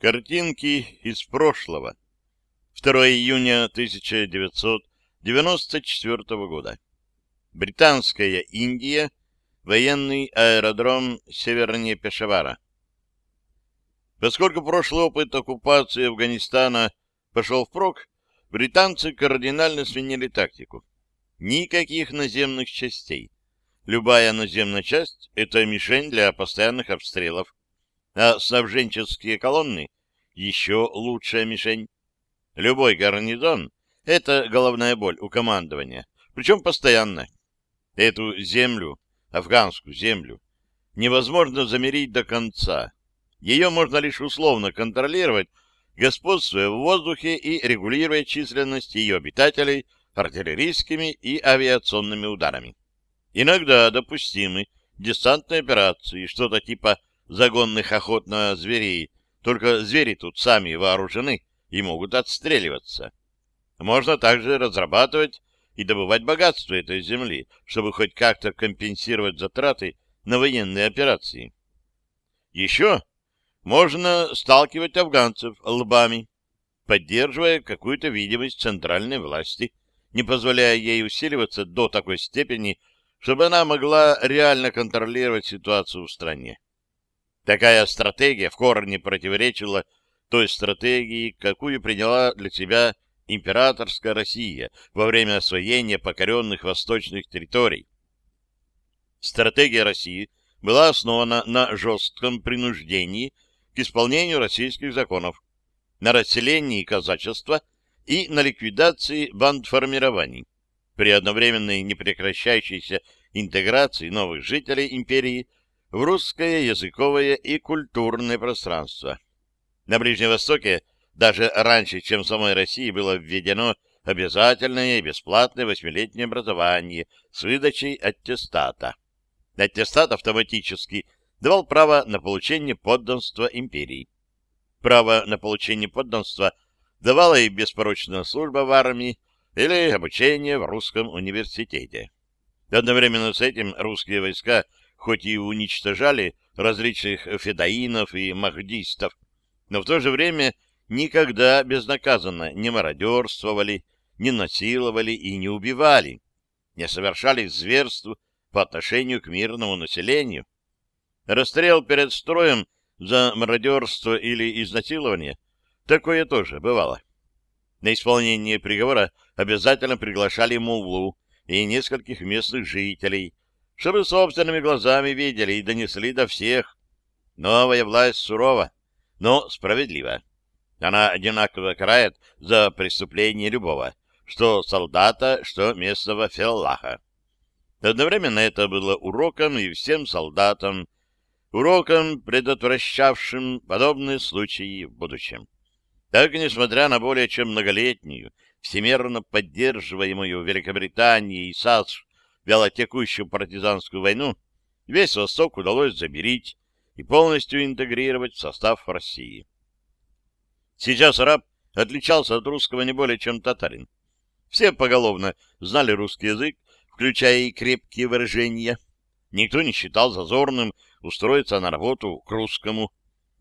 Картинки из прошлого. 2 июня 1994 года. Британская Индия. Военный аэродром севернее Пешавара. Поскольку прошлый опыт оккупации Афганистана пошел впрок, британцы кардинально сменили тактику. Никаких наземных частей. Любая наземная часть — это мишень для постоянных обстрелов. А снабженческие колонны — еще лучшая мишень. Любой гарнизон — это головная боль у командования, причем постоянно. Эту землю, афганскую землю, невозможно замерить до конца. Ее можно лишь условно контролировать, господствуя в воздухе и регулируя численность ее обитателей артиллерийскими и авиационными ударами. Иногда допустимы десантные операции, что-то типа загонных охот на зверей, только звери тут сами вооружены и могут отстреливаться. Можно также разрабатывать и добывать богатство этой земли, чтобы хоть как-то компенсировать затраты на военные операции. Еще можно сталкивать афганцев лбами, поддерживая какую-то видимость центральной власти, не позволяя ей усиливаться до такой степени, чтобы она могла реально контролировать ситуацию в стране. Такая стратегия в корне противоречила той стратегии, какую приняла для себя императорская Россия во время освоения покоренных восточных территорий. Стратегия России была основана на жестком принуждении к исполнению российских законов, на расселении казачества и на ликвидации бандформирований при одновременной непрекращающейся интеграции новых жителей империи в русское языковое и культурное пространство. На Ближнем Востоке даже раньше, чем в самой России, было введено обязательное и бесплатное восьмилетнее образование с выдачей аттестата. Аттестат автоматически давал право на получение подданства империи. Право на получение подданства давала и беспорочная служба в армии или обучение в русском университете. Одновременно с этим русские войска хоть и уничтожали различных федоинов и махдистов, но в то же время никогда безнаказанно не мародерствовали, не насиловали и не убивали, не совершали зверств по отношению к мирному населению. Расстрел перед строем за мародерство или изнасилование — такое тоже бывало. На исполнение приговора обязательно приглашали муллу и нескольких местных жителей, чтобы собственными глазами видели и донесли до всех. Новая власть сурова, но справедлива. Она одинаково карает за преступление любого, что солдата, что местного феллаха. Одновременно это было уроком и всем солдатам, уроком, предотвращавшим подобные случаи в будущем. Так, несмотря на более чем многолетнюю, всемерно поддерживаемую Великобританией и САС вялотекущую партизанскую войну, весь Восток удалось заберить и полностью интегрировать в состав России. Сейчас араб отличался от русского не более чем татарин. Все поголовно знали русский язык, включая и крепкие выражения. Никто не считал зазорным устроиться на работу к русскому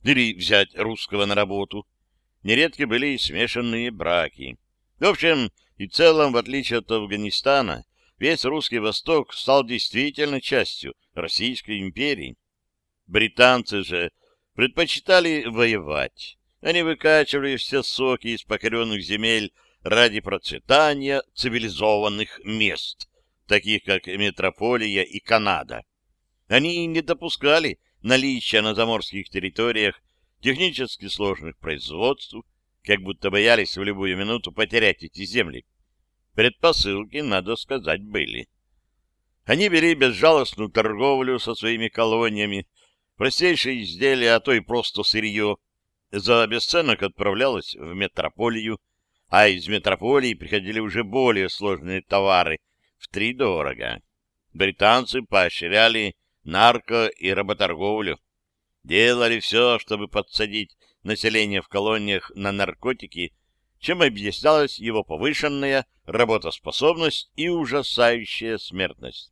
или взять русского на работу нередки были и смешанные браки. В общем и целом, в отличие от Афганистана, весь русский Восток стал действительно частью Российской империи. Британцы же предпочитали воевать. Они выкачивали все соки из покоренных земель ради процветания цивилизованных мест, таких как Метрополия и Канада. Они не допускали наличия на заморских территориях технически сложных производств, как будто боялись в любую минуту потерять эти земли. Предпосылки, надо сказать, были. Они вели безжалостную торговлю со своими колониями, простейшие изделия, а то и просто сырье, за бесценок отправлялось в метрополию, а из метрополии приходили уже более сложные товары в три дорого. Британцы поощряли нарко- и работорговлю делали все, чтобы подсадить население в колониях на наркотики, чем объяснялась его повышенная работоспособность и ужасающая смертность.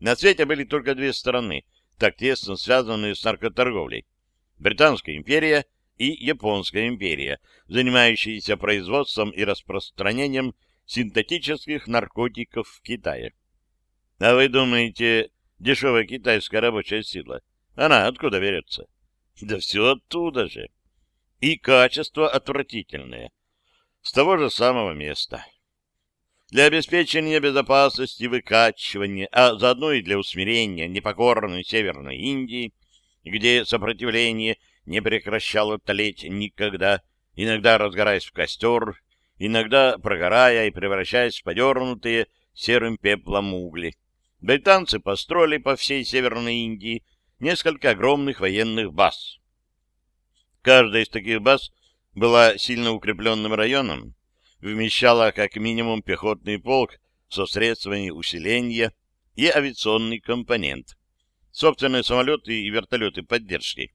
На свете были только две стороны, так тесно связанные с наркоторговлей. Британская империя и Японская империя, занимающиеся производством и распространением синтетических наркотиков в Китае. А вы думаете, дешевая китайская рабочая сила, она откуда берется? Да все оттуда же. И качество отвратительное. С того же самого места. Для обеспечения безопасности выкачивания, а заодно и для усмирения непокорной Северной Индии, где сопротивление не прекращало тлеть никогда, иногда разгораясь в костер, иногда прогорая и превращаясь в подернутые серым пеплом угли. Британцы построили по всей Северной Индии несколько огромных военных баз. Каждая из таких баз была сильно укрепленным районом, вмещала как минимум пехотный полк со средствами усиления и авиационный компонент, собственные самолеты и вертолеты поддержки.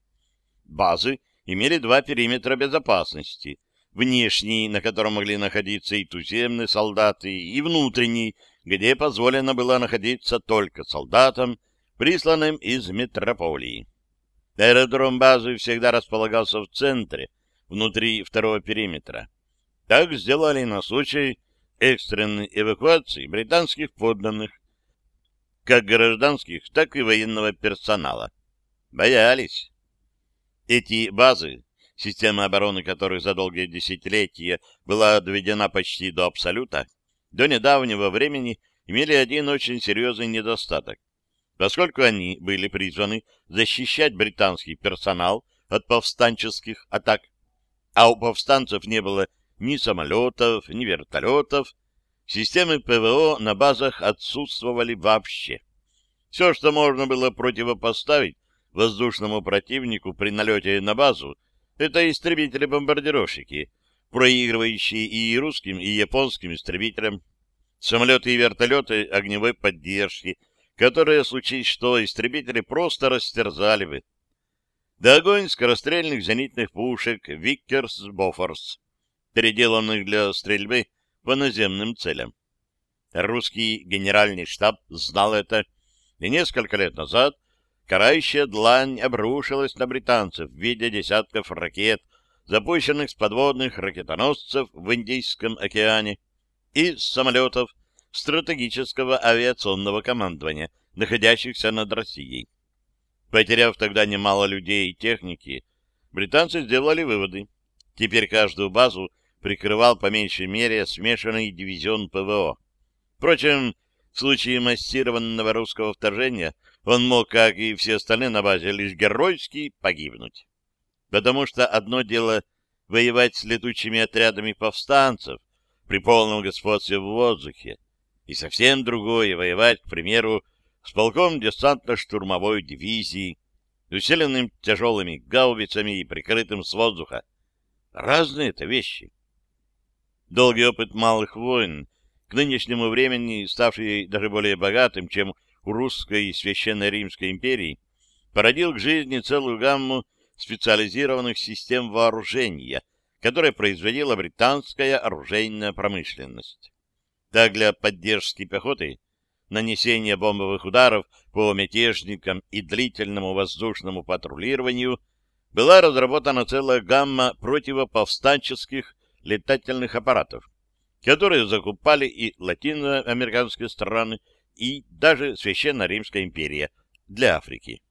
Базы имели два периметра безопасности, внешний, на котором могли находиться и туземные солдаты, и внутренний, где позволено было находиться только солдатам, присланным из метрополии. Аэродром базы всегда располагался в центре, внутри второго периметра. Так сделали на случай экстренной эвакуации британских подданных, как гражданских, так и военного персонала. Боялись. Эти базы, система обороны которых за долгие десятилетия была доведена почти до абсолюта, до недавнего времени имели один очень серьезный недостаток. Поскольку они были призваны защищать британский персонал от повстанческих атак, а у повстанцев не было ни самолетов, ни вертолетов, системы ПВО на базах отсутствовали вообще. Все, что можно было противопоставить воздушному противнику при налете на базу, это истребители-бомбардировщики, проигрывающие и русским, и японским истребителям, самолеты и вертолеты огневой поддержки, которые, случись что, истребители просто растерзали бы. Да огонь скорострельных зенитных пушек «Виккерс-Бофорс», переделанных для стрельбы по наземным целям. Русский генеральный штаб знал это, и несколько лет назад карающая длань обрушилась на британцев в виде десятков ракет, запущенных с подводных ракетоносцев в Индийском океане и с самолетов стратегического авиационного командования, находящихся над Россией. Потеряв тогда немало людей и техники, британцы сделали выводы. Теперь каждую базу прикрывал по меньшей мере смешанный дивизион ПВО. Впрочем, в случае массированного русского вторжения он мог, как и все остальные на базе, лишь геройски погибнуть. Потому что одно дело воевать с летучими отрядами повстанцев при полном господстве в воздухе, и совсем другое воевать, к примеру, с полком десантно-штурмовой дивизии, усиленным тяжелыми гаубицами и прикрытым с воздуха. Разные это вещи. Долгий опыт малых войн, к нынешнему времени ставший даже более богатым, чем у русской и священной Римской империи, породил к жизни целую гамму специализированных систем вооружения, которые производила британская оружейная промышленность. Так для поддержки пехоты, нанесения бомбовых ударов по мятежникам и длительному воздушному патрулированию была разработана целая гамма противоповстанческих летательных аппаратов, которые закупали и латиноамериканские страны, и даже Священная Римская империя для Африки.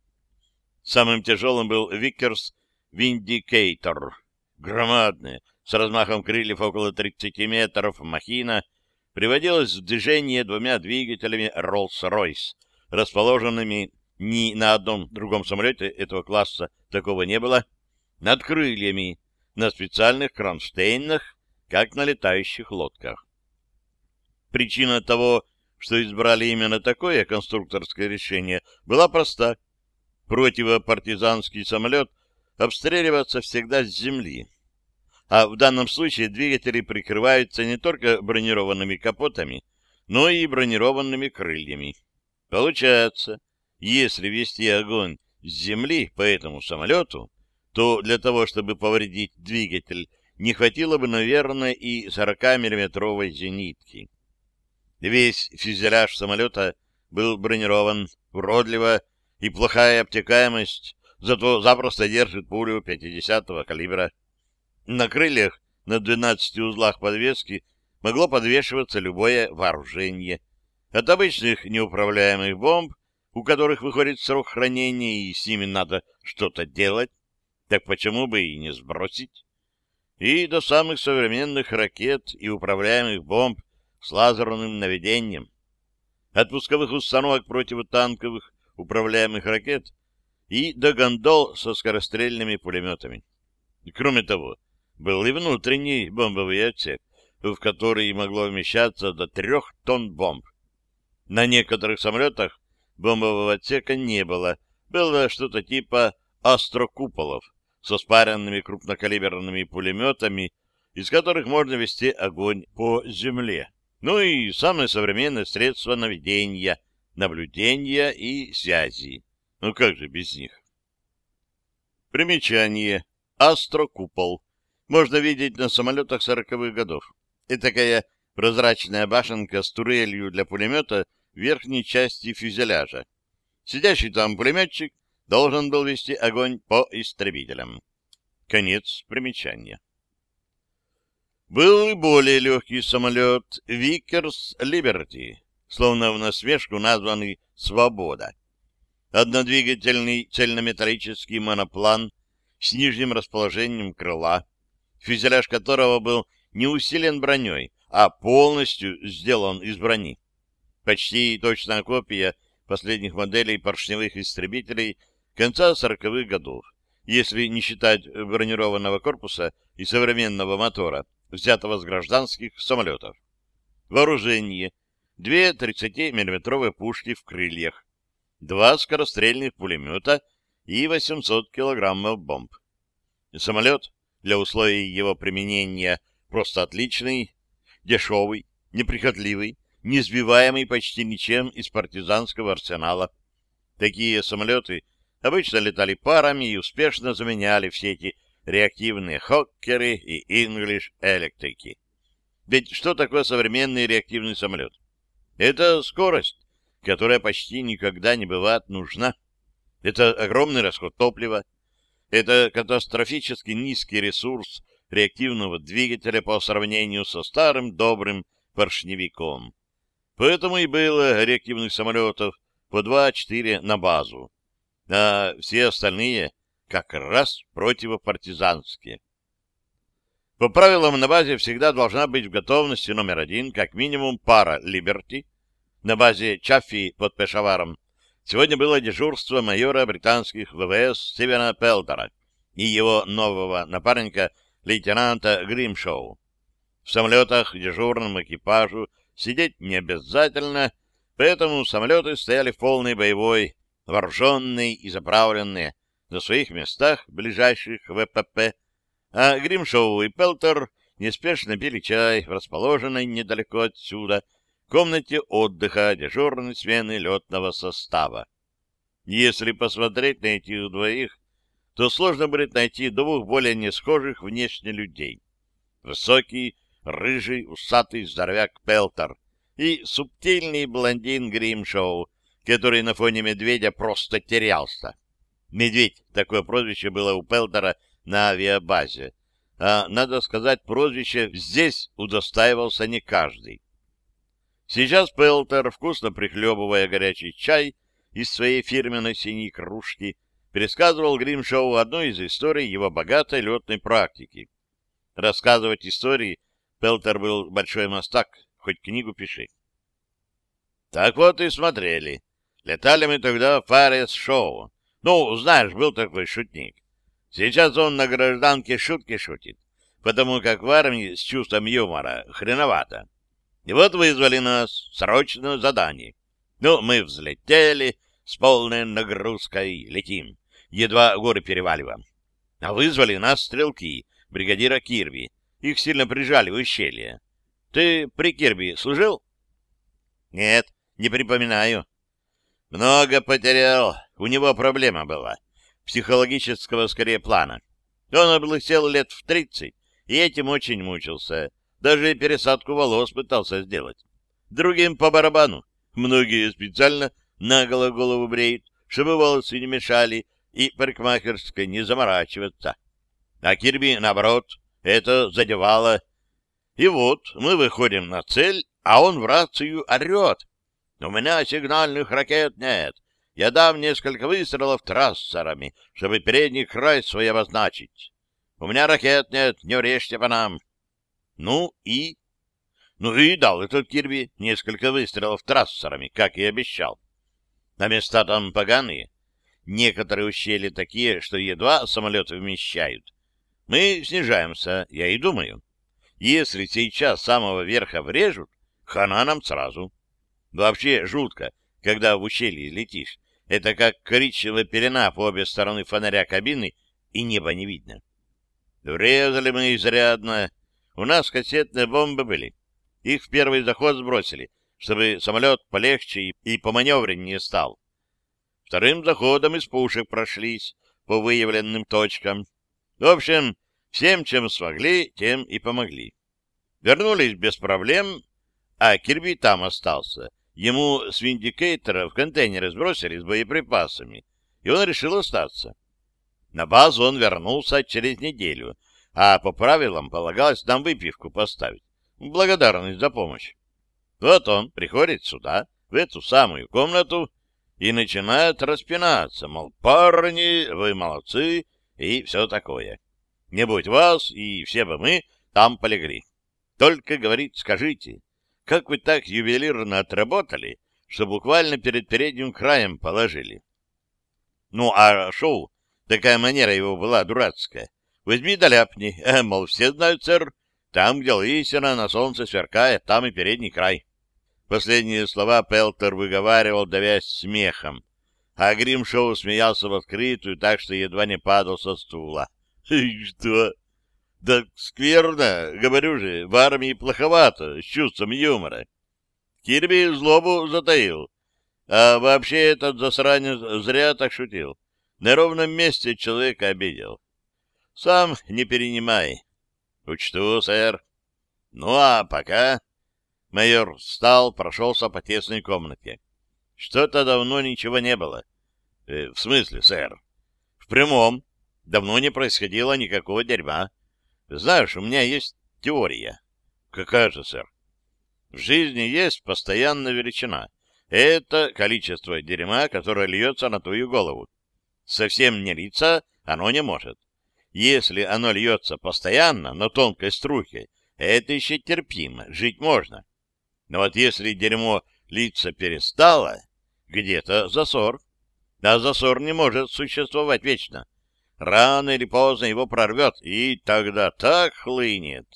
Самым тяжелым был Викерс Виндикейтор, громадная, с размахом крыльев около 30 метров, махина, приводилась в движение двумя двигателями Rolls-Royce, расположенными ни на одном другом самолете этого класса такого не было, над крыльями, на специальных кронштейнах, как на летающих лодках. Причина того, что избрали именно такое конструкторское решение, была проста. Противопартизанский самолет обстреливаться всегда с земли. А в данном случае двигатели прикрываются не только бронированными капотами, но и бронированными крыльями. Получается, если вести огонь с земли по этому самолету, то для того, чтобы повредить двигатель, не хватило бы, наверное, и 40-миллиметровой зенитки. Весь фюзеляж самолета был бронирован уродливо, и плохая обтекаемость зато запросто держит пулю 50-го калибра. На крыльях на 12 узлах подвески могло подвешиваться любое вооружение. От обычных неуправляемых бомб, у которых выходит срок хранения, и с ними надо что-то делать, так почему бы и не сбросить? И до самых современных ракет и управляемых бомб с лазерным наведением. От пусковых установок противотанковых управляемых ракет и до гондол со скорострельными пулеметами. Кроме того, был и внутренний бомбовый отсек, в который могло вмещаться до трех тонн бомб. На некоторых самолетах бомбового отсека не было, было что-то типа астрокуполов со спаренными крупнокалиберными пулеметами, из которых можно вести огонь по земле. Ну и самое современное средство наведения, наблюдения и связи. Ну как же без них? Примечание. Астрокупол можно видеть на самолетах сороковых годов. Это такая прозрачная башенка с турелью для пулемета в верхней части фюзеляжа. Сидящий там пулеметчик должен был вести огонь по истребителям. Конец примечания. Был и более легкий самолет Викерс Либерти, словно в насмешку названный «Свобода». Однодвигательный цельнометаллический моноплан с нижним расположением крыла, фюзеляж которого был не усилен броней, а полностью сделан из брони. Почти точная копия последних моделей поршневых истребителей конца сороковых годов, если не считать бронированного корпуса и современного мотора, взятого с гражданских самолетов. Вооружение. Две 30-мм пушки в крыльях, два скорострельных пулемета и 800 килограммов бомб. Самолет для условий его применения просто отличный, дешевый, неприхотливый, не сбиваемый почти ничем из партизанского арсенала. Такие самолеты обычно летали парами и успешно заменяли все эти реактивные Хоккеры и English электрики. Ведь что такое современный реактивный самолет? Это скорость, которая почти никогда не бывает нужна. Это огромный расход топлива, это катастрофически низкий ресурс реактивного двигателя по сравнению со старым добрым поршневиком. Поэтому и было реактивных самолетов по 2-4 на базу, а все остальные как раз противопартизанские. По правилам на базе всегда должна быть в готовности номер один как минимум пара «Либерти». На базе Чаффи под Пешаваром Сегодня было дежурство майора британских ВВС Стивена Пелтера и его нового напарника лейтенанта Гримшоу. В самолетах дежурному экипажу сидеть не обязательно, поэтому самолеты стояли в полной боевой, вооруженные и заправленные на своих местах, ближайших ВПП, а Гримшоу и Пелтер неспешно пили чай в расположенной недалеко отсюда комнате отдыха дежурной смены летного состава. Если посмотреть на этих двоих, то сложно будет найти двух более несхожих внешне людей. Высокий, рыжий, усатый здоровяк Пелтер и субтильный блондин Гримшоу, который на фоне медведя просто терялся. Медведь — такое прозвище было у Пелтера на авиабазе. А, надо сказать, прозвище здесь удостаивался не каждый. Сейчас Пелтер, вкусно прихлебывая горячий чай из своей фирменной синей кружки, пересказывал Гримшоу одну из историй его богатой летной практики. Рассказывать истории Пелтер был большой мастак, хоть книгу пиши. Так вот и смотрели. Летали мы тогда в Фарес-шоу. Ну, знаешь, был такой шутник. Сейчас он на гражданке шутки шутит, потому как в армии с чувством юмора хреновато. И вот вызвали нас, срочное задание. Ну, мы взлетели, с полной нагрузкой летим, едва горы переваливаем. А вызвали нас стрелки, бригадира Кирби. Их сильно прижали в ущелье. Ты при Кирби служил? Нет, не припоминаю. Много потерял. У него проблема была. Психологического, скорее, плана. Он облысел лет в тридцать, и этим очень мучился. Даже пересадку волос пытался сделать. Другим по барабану. Многие специально наголо голову бреют, чтобы волосы не мешали, и парикмахерской не заморачиваться. А Кирби, наоборот, это задевало. И вот мы выходим на цель, а он в рацию орет. У меня сигнальных ракет нет. Я дам несколько выстрелов трассерами, чтобы передний край свой обозначить. У меня ракет нет, не урежьте по нам. Ну и... Ну и дал этот Кирби несколько выстрелов трассерами, как и обещал. А места там поганые. Некоторые ущелья такие, что едва самолеты вмещают. Мы снижаемся, я и думаю. Если сейчас самого верха врежут, хана нам сразу. Вообще жутко, когда в ущелье летишь. Это как коричневая пелена по обе стороны фонаря кабины, и неба не видно. Врезали мы изрядно. У нас кассетные бомбы были. Их в первый заход сбросили, чтобы самолет полегче и поманевреннее стал. Вторым заходом из пушек прошлись по выявленным точкам. В общем, всем, чем смогли, тем и помогли. Вернулись без проблем, а Кирби там остался. Ему с виндикейтера в контейнеры сбросили с боеприпасами, и он решил остаться. На базу он вернулся через неделю, а по правилам полагалось нам выпивку поставить. Благодарность за помощь. Вот он приходит сюда, в эту самую комнату, и начинает распинаться, мол, парни, вы молодцы, и все такое. Не будь вас, и все бы мы там полегли. Только, говорит, скажите, как вы так ювелирно отработали, что буквально перед передним краем положили? Ну, а шоу, такая манера его была дурацкая. Возьми да ляпни, э, мол, все знают, сэр, там, где лысина на солнце сверкает, там и передний край. Последние слова Пелтер выговаривал, давясь смехом, а Гримшоу смеялся в открытую, так что едва не падал со стула. — Что? Да скверно, говорю же, в армии плоховато, с чувством юмора. Кирби злобу затаил. А вообще этот засранец зря так шутил. На ровном месте человека обидел. Сам не перенимай. Учту, сэр. Ну, а пока... Майор встал, прошелся по тесной комнате. Что-то давно ничего не было. Э, в смысле, сэр? В прямом. Давно не происходило никакого дерьма. Знаешь, у меня есть теория. Какая же, сэр? В жизни есть постоянная величина. Это количество дерьма, которое льется на твою голову. Совсем не литься оно не может. Если оно льется постоянно, на тонкой струхе, это еще терпимо, жить можно. Но вот если дерьмо литься перестало, где-то засор. А засор не может существовать вечно. Рано или поздно его прорвет, и тогда так хлынет.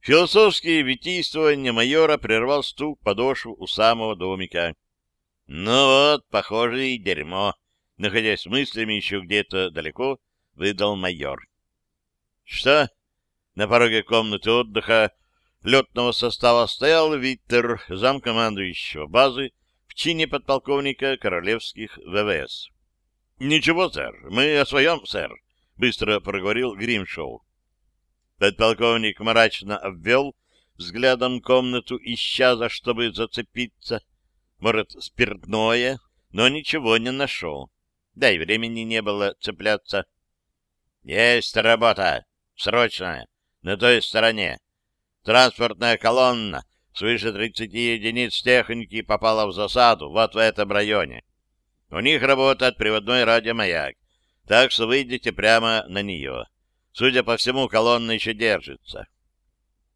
Философские витийствования майора прервал стук подошв у самого домика. Ну вот, похоже, и дерьмо, находясь мыслями еще где-то далеко, выдал майор. Что? На пороге комнаты отдыха летного состава стоял Виттер, замкомандующего базы, в чине подполковника королевских ВВС. «Ничего, сэр, мы о своем, сэр», — быстро проговорил Гримшоу. Подполковник мрачно обвел взглядом комнату, ища за чтобы зацепиться. Может, спиртное, но ничего не нашел. Да и времени не было цепляться. «Есть работа! Срочная! На той стороне! Транспортная колонна свыше 30 единиц техники попала в засаду вот в этом районе. У них работает приводной радиомаяк, так что выйдете прямо на нее. Судя по всему, колонна еще держится.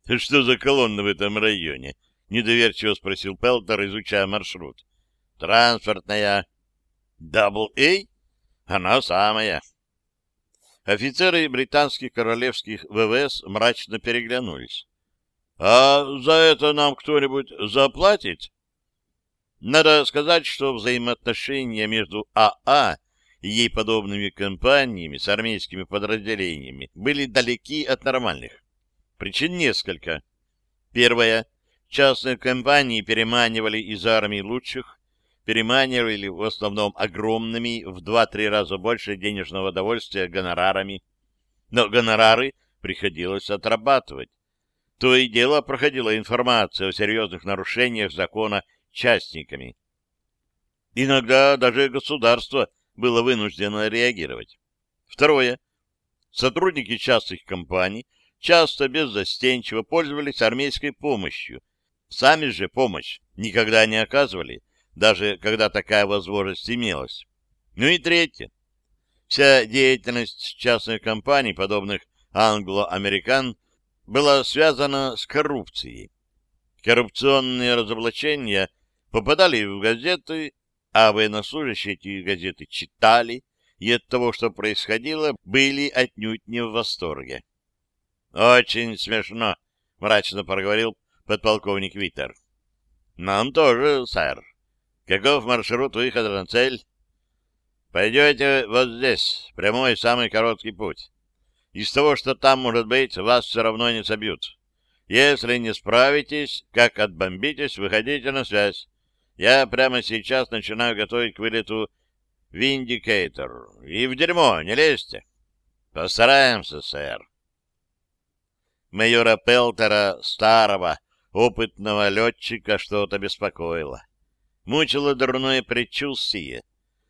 — Что за колонна в этом районе? — недоверчиво спросил Пелтер, изучая маршрут. — Транспортная. — Дабл Эй? Она самая. Офицеры британских королевских ВВС мрачно переглянулись. — А за это нам кто-нибудь заплатит? Надо сказать, что взаимоотношения между АА и ей подобными компаниями с армейскими подразделениями были далеки от нормальных. Причин несколько. Первое. Частные компании переманивали из армии лучших, переманивали в основном огромными в 2-3 раза больше денежного удовольствия гонорарами. Но гонорары приходилось отрабатывать. То и дело проходила информация о серьезных нарушениях закона частниками. Иногда даже государство было вынуждено реагировать. Второе. Сотрудники частных компаний часто беззастенчиво пользовались армейской помощью. Сами же помощь никогда не оказывали, даже когда такая возможность имелась. Ну и третье. Вся деятельность частных компаний, подобных англо-американ, была связана с коррупцией. Коррупционные разоблачения попадали в газеты, а военнослужащие эти газеты читали, и от того, что происходило, были отнюдь не в восторге. — Очень смешно, — мрачно проговорил подполковник Витер. — Нам тоже, сэр. Каков маршрут выхода на цель? — Пойдете вот здесь, прямой самый короткий путь. Из того, что там может быть, вас все равно не собьют. Если не справитесь, как отбомбитесь, выходите на связь. Я прямо сейчас начинаю готовить к вылету Виндикейтор. И в дерьмо не лезьте. Постараемся, сэр. Майора Пелтера, старого, опытного летчика, что-то беспокоило. Мучило дурное предчувствие,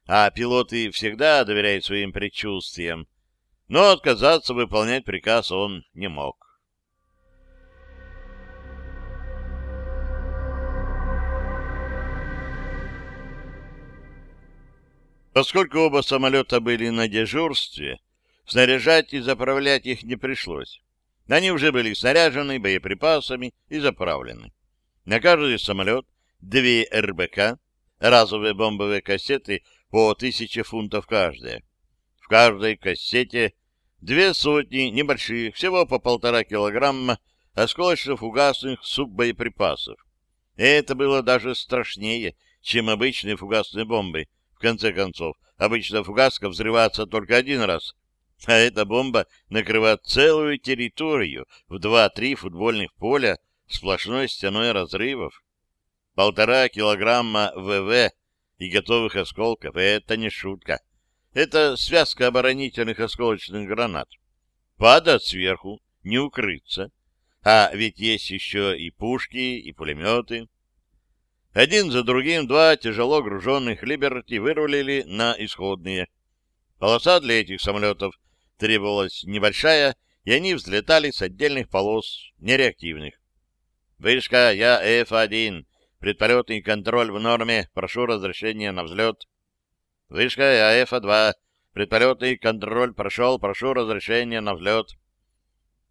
а пилоты всегда доверяют своим предчувствиям, но отказаться выполнять приказ он не мог. Поскольку оба самолета были на дежурстве, снаряжать и заправлять их не пришлось. Они уже были снаряжены боеприпасами и заправлены. На каждый самолет две РБК, разовые бомбовые кассеты по 1000 фунтов каждая. В каждой кассете две сотни небольших, всего по полтора килограмма осколочно-фугасных суббоеприпасов. Это было даже страшнее, чем обычные фугасные бомбы, в конце концов, обычно фугаска взрывается только один раз, а эта бомба накрывает целую территорию в два-три футбольных поля сплошной стеной разрывов. Полтора килограмма ВВ и готовых осколков — это не шутка. Это связка оборонительных осколочных гранат. Падает сверху, не укрыться. А ведь есть еще и пушки, и пулеметы. Один за другим два тяжело груженных «Либерти» вырулили на исходные. Полоса для этих самолетов требовалась небольшая, и они взлетали с отдельных полос, нереактивных. «Вышка, я F1. Предполетный контроль в норме. Прошу разрешения на взлет». «Вышка, я F2. Предполетный контроль прошел. Прошу разрешения на взлет».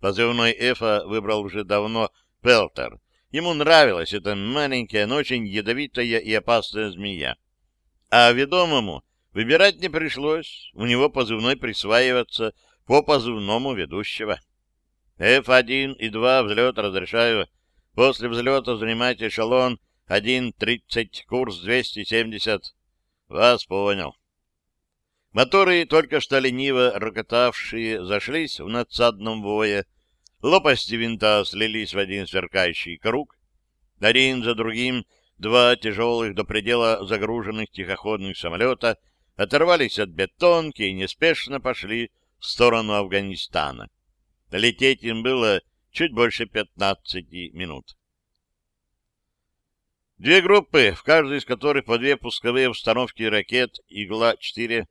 Позывной Эфа выбрал уже давно Пелтер, Ему нравилась эта маленькая, но очень ядовитая и опасная змея. А ведомому выбирать не пришлось, у него позывной присваиваться по позывному ведущего. F1 и 2 взлет разрешаю. После взлета занимайте эшелон 1.30, курс 270. Вас понял. Моторы, только что лениво рокотавшие, зашлись в надсадном вое, Лопасти винта слились в один сверкающий круг. Один за другим два тяжелых до предела загруженных тихоходных самолета оторвались от бетонки и неспешно пошли в сторону Афганистана. Лететь им было чуть больше 15 минут. Две группы, в каждой из которых по две пусковые установки ракет «Игла-4»,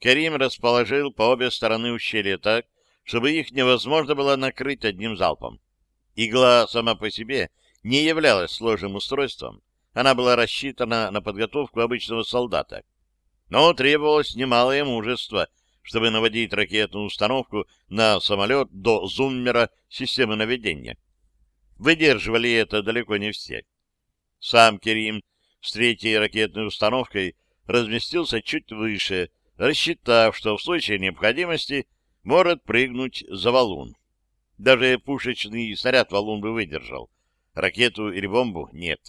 Карим расположил по обе стороны ущелья так, чтобы их невозможно было накрыть одним залпом. Игла сама по себе не являлась сложным устройством, она была рассчитана на подготовку обычного солдата. Но требовалось немалое мужество, чтобы наводить ракетную установку на самолет до зуммера системы наведения. Выдерживали это далеко не все. Сам Керим с третьей ракетной установкой разместился чуть выше, рассчитав, что в случае необходимости может прыгнуть за валун. Даже пушечный снаряд валун бы выдержал. Ракету или бомбу нет.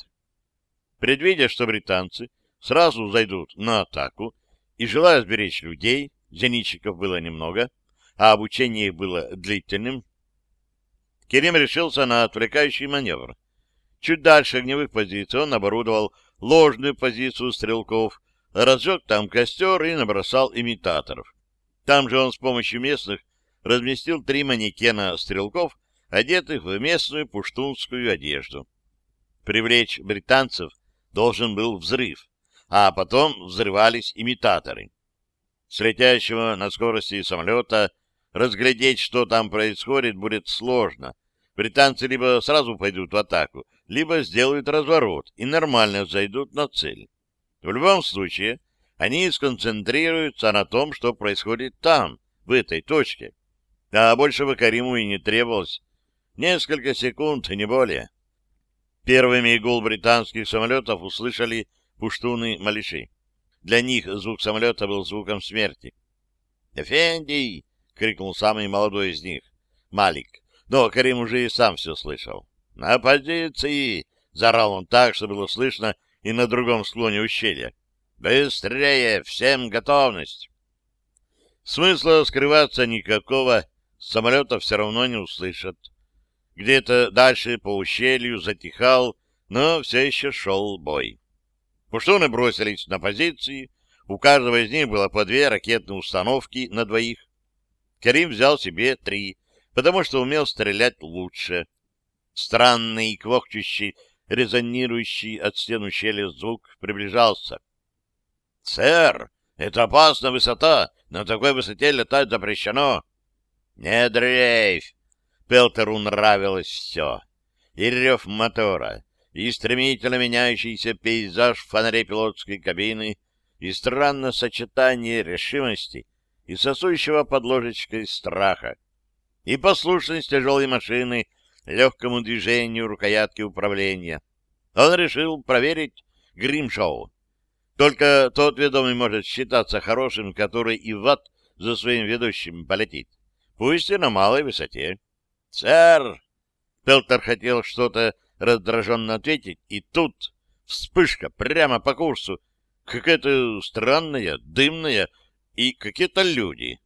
Предвидя, что британцы сразу зайдут на атаку, и желая сберечь людей, зенитчиков было немного, а обучение их было длительным, Керим решился на отвлекающий маневр. Чуть дальше огневых позиций он оборудовал ложную позицию стрелков, разжег там костер и набросал имитаторов. Там же он с помощью местных разместил три манекена стрелков, одетых в местную пуштунскую одежду. Привлечь британцев должен был взрыв, а потом взрывались имитаторы. С летящего на скорости самолета разглядеть, что там происходит, будет сложно. Британцы либо сразу пойдут в атаку, либо сделают разворот и нормально зайдут на цель. В любом случае, они сконцентрируются на том, что происходит там, в этой точке. А большего Кариму и не требовалось. Несколько секунд, не более. Первыми гул британских самолетов услышали пуштуны-малиши. Для них звук самолета был звуком смерти. «Эфенди!» — крикнул самый молодой из них, Малик. Но Карим уже и сам все слышал. «На позиции!» — заорал он так, что было слышно и на другом склоне ущелья. «Быстрее! Всем готовность!» Смысла скрываться никакого, самолета все равно не услышат. Где-то дальше по ущелью затихал, но все еще шел бой. Пуштуны бросились на позиции, у каждого из них было по две ракетные установки на двоих. Карим взял себе три, потому что умел стрелять лучше. Странный, квохчущий, резонирующий от стен ущелья звук приближался. — Сэр, это опасная высота, на такой высоте летать запрещено. — Не дрейфь! Пелтеру нравилось все. И рев мотора, и стремительно меняющийся пейзаж фонарей пилотской кабины, и странное сочетание решимости и сосущего под ложечкой страха, и послушность тяжелой машины легкому движению рукоятки управления. Он решил проверить гримшоу. Только тот ведомый может считаться хорошим, который и в ад за своим ведущим полетит, пусть и на малой высоте. «Сэр!» Пелтер хотел что-то раздраженно ответить, и тут вспышка прямо по курсу, какая-то странная, дымная, и какие-то люди.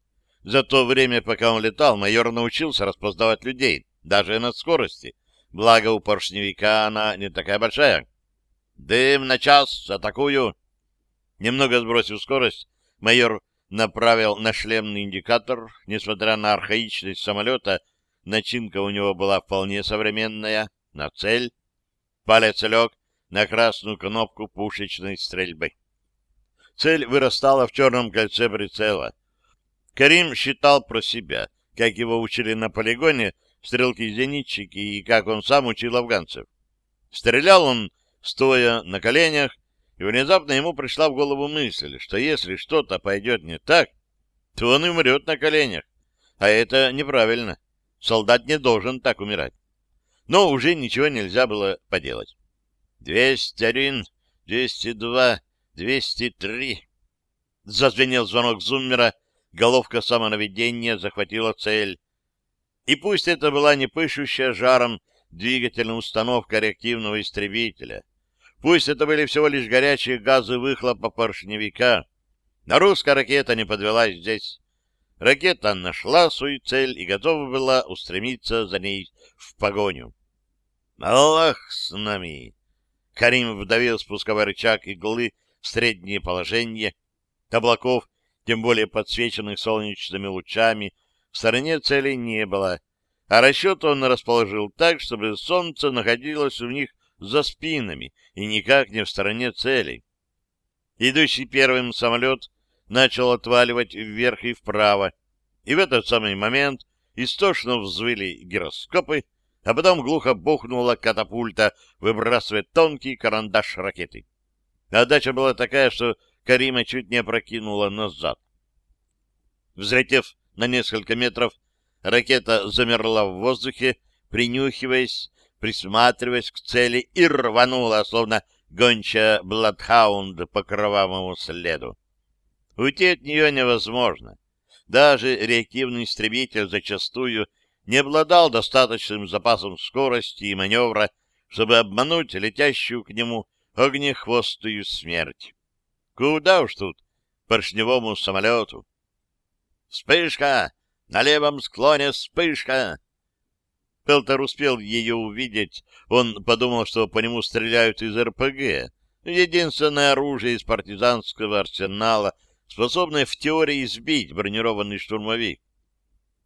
За то время, пока он летал, майор научился распознавать людей, даже на скорости. Благо у поршневика она не такая большая. «Дым на час! Атакую!» Немного сбросив скорость, майор направил на шлемный индикатор. Несмотря на архаичность самолета, начинка у него была вполне современная, на цель. Палец лег на красную кнопку пушечной стрельбы. Цель вырастала в черном кольце прицела. Карим считал про себя, как его учили на полигоне стрелки-зенитчики и как он сам учил афганцев. Стрелял он, стоя на коленях, и внезапно ему пришла в голову мысль, что если что-то пойдет не так, то он умрет на коленях. А это неправильно. Солдат не должен так умирать. Но уже ничего нельзя было поделать. «Двести один, двести два, двести три...» Зазвенел звонок зуммера, головка самонаведения захватила цель. И пусть это была не пышущая жаром двигательная установка реактивного истребителя, пусть это были всего лишь горячие газы выхлопа поршневика, но русская ракета не подвелась здесь. Ракета нашла свою цель и готова была устремиться за ней в погоню. «Аллах с нами!» Карим вдавил спусковой рычаг иглы в среднее положение. Облаков тем более подсвеченных солнечными лучами, в стороне цели не было, а расчет он расположил так, чтобы солнце находилось у них за спинами и никак не в стороне цели. Идущий первым самолет начал отваливать вверх и вправо, и в этот самый момент истошно взвыли гироскопы, а потом глухо бухнула катапульта, выбрасывая тонкий карандаш ракеты. Отдача была такая, что Карима чуть не опрокинула назад. Взлетев на несколько метров, ракета замерла в воздухе, принюхиваясь, присматриваясь к цели и рванула, словно гонча Бладхаунд по кровавому следу. Уйти от нее невозможно. Даже реактивный истребитель зачастую не обладал достаточным запасом скорости и маневра, чтобы обмануть летящую к нему огнехвостую смерть. Куда уж тут поршневому самолету? Вспышка! На левом склоне вспышка! Пелтер успел ее увидеть. Он подумал, что по нему стреляют из РПГ. Единственное оружие из партизанского арсенала, способное в теории сбить бронированный штурмовик.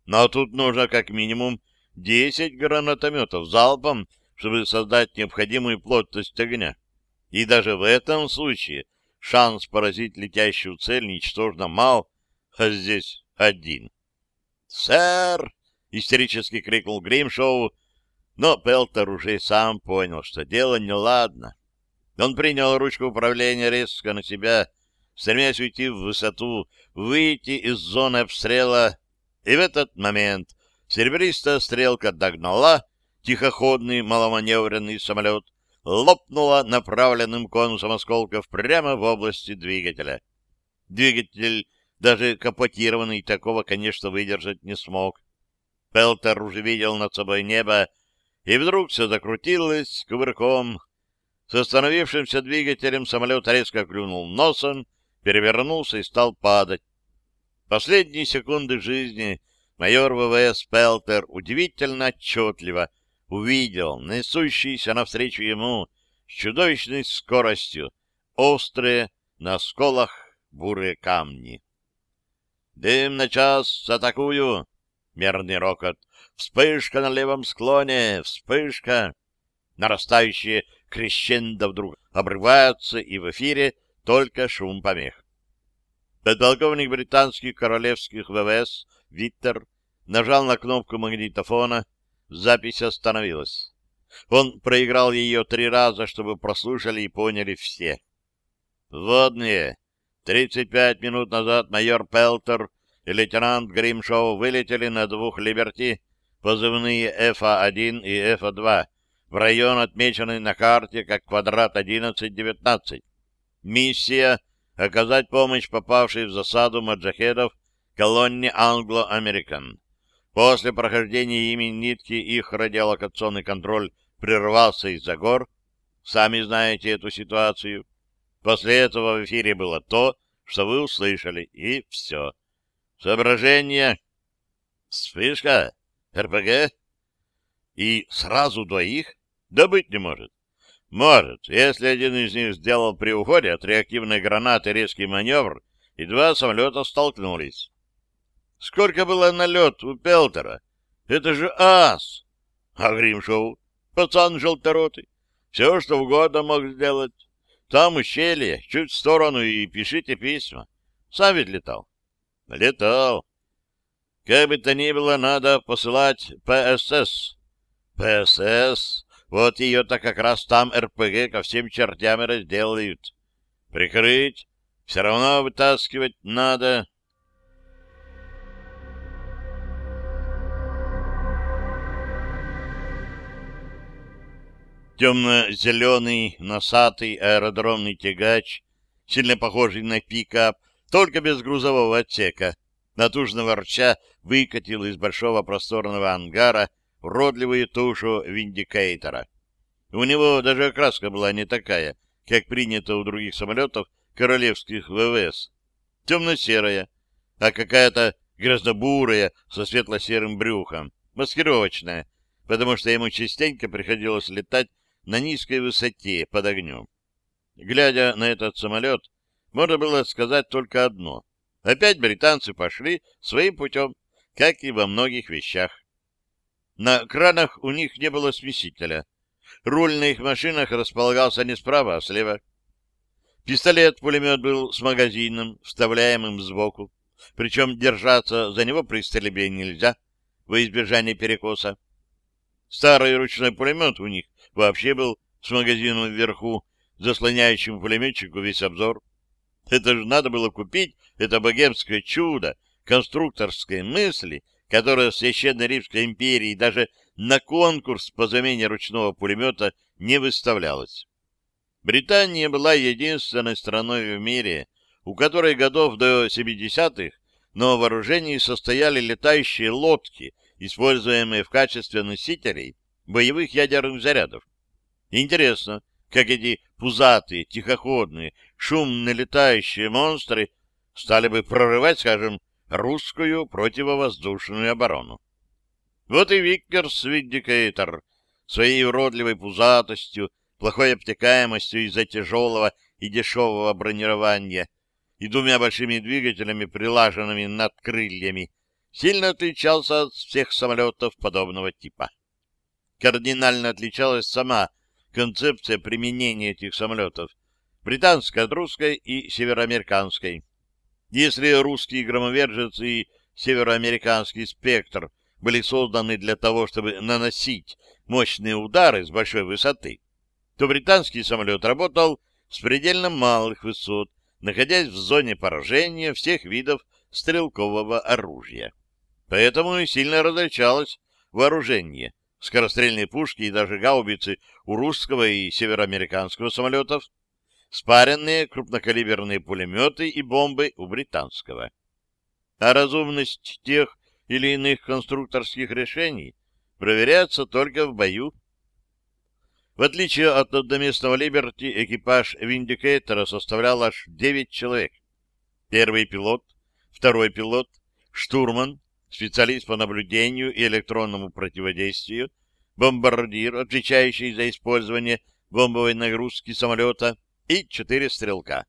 Но тут нужно как минимум 10 гранатометов залпом, чтобы создать необходимую плотность огня. И даже в этом случае шанс поразить летящую цель ничтожно мал, а здесь один. «Сэр!» — истерически крикнул Гримшоу, но Пелтер уже сам понял, что дело неладно. Он принял ручку управления резко на себя, стремясь уйти в высоту, выйти из зоны обстрела, и в этот момент серебристая стрелка догнала тихоходный маломаневренный самолет, лопнула направленным конусом осколков прямо в области двигателя. Двигатель, даже капотированный, такого, конечно, выдержать не смог. Пелтер уже видел над собой небо, и вдруг все закрутилось кувырком. С остановившимся двигателем самолет резко клюнул носом, перевернулся и стал падать. Последние секунды жизни майор ВВС Пелтер удивительно отчетливо увидел несущиеся навстречу ему с чудовищной скоростью острые на сколах бурые камни. «Дым на час! Атакую!» Мерный рокот. «Вспышка на левом склоне! Вспышка!» Нарастающие крещендо вдруг обрываются, и в эфире только шум помех. Подполковник британских королевских ВВС Виттер нажал на кнопку магнитофона, запись остановилась. Он проиграл ее три раза, чтобы прослушали и поняли все. Водные. 35 минут назад майор Пелтер и лейтенант Гримшоу вылетели на двух «Либерти», позывные ФА-1 и ФА-2, в район, отмеченный на карте как квадрат 11-19. Миссия — оказать помощь попавшей в засаду маджахедов колонне «Англо-Американ». После прохождения ими нитки их радиолокационный контроль прервался из-за гор. Сами знаете эту ситуацию. После этого в эфире было то, что вы услышали, и все. Соображение. Вспышка? РПГ? И сразу двоих? Да быть не может. Может, если один из них сделал при уходе от реактивной гранаты резкий маневр, и два самолета столкнулись. Сколько было налет у Пелтера? Это же ас! А Гримшоу? Пацан желторотый. Все, что угодно мог сделать. Там ущелье, чуть в сторону и пишите письма. Сам ведь летал. Летал. Как бы то ни было, надо посылать ПСС. ПСС? Вот ее-то как раз там РПГ ко всем чертям и разделают. Прикрыть? Все равно вытаскивать надо. Темно-зеленый, носатый аэродромный тягач, сильно похожий на пикап, только без грузового отсека, натужно ворча выкатил из большого просторного ангара уродливую тушу виндикейтора. У него даже окраска была не такая, как принято у других самолетов королевских ВВС. Темно-серая, а какая-то грязнобурая со светло-серым брюхом, маскировочная, потому что ему частенько приходилось летать на низкой высоте под огнем. Глядя на этот самолет, можно было сказать только одно. Опять британцы пошли своим путем, как и во многих вещах. На кранах у них не было смесителя. Руль на их машинах располагался не справа, а слева. Пистолет-пулемет был с магазином, вставляемым сбоку. Причем держаться за него при стрельбе нельзя, во избежание перекоса. Старый ручной пулемет у них вообще был с магазином вверху, заслоняющим пулеметчику весь обзор. Это же надо было купить это богемское чудо конструкторской мысли, которое в Священной Римской империи даже на конкурс по замене ручного пулемета не выставлялось. Британия была единственной страной в мире, у которой годов до 70-х на вооружении состояли летающие лодки, используемые в качестве носителей боевых ядерных зарядов. Интересно, как эти пузатые, тихоходные, шумно летающие монстры стали бы прорывать, скажем, русскую противовоздушную оборону. Вот и Виккерс Виндикейтор своей уродливой пузатостью, плохой обтекаемостью из-за тяжелого и дешевого бронирования и двумя большими двигателями, прилаженными над крыльями, сильно отличался от всех самолетов подобного типа. Кардинально отличалась сама концепция применения этих самолетов, британской русской и североамериканской. Если русский громовержец и североамериканский спектр были созданы для того, чтобы наносить мощные удары с большой высоты, то британский самолет работал с предельно малых высот, находясь в зоне поражения всех видов стрелкового оружия. Поэтому и сильно различалось вооружение, скорострельные пушки и даже гаубицы у русского и североамериканского самолетов, спаренные крупнокалиберные пулеметы и бомбы у британского. А разумность тех или иных конструкторских решений проверяется только в бою. В отличие от одноместного «Либерти», экипаж «Виндикейтера» составлял аж 9 человек. Первый пилот, второй пилот, штурман, специалист по наблюдению и электронному противодействию, бомбардир, отвечающий за использование бомбовой нагрузки самолета, и четыре стрелка.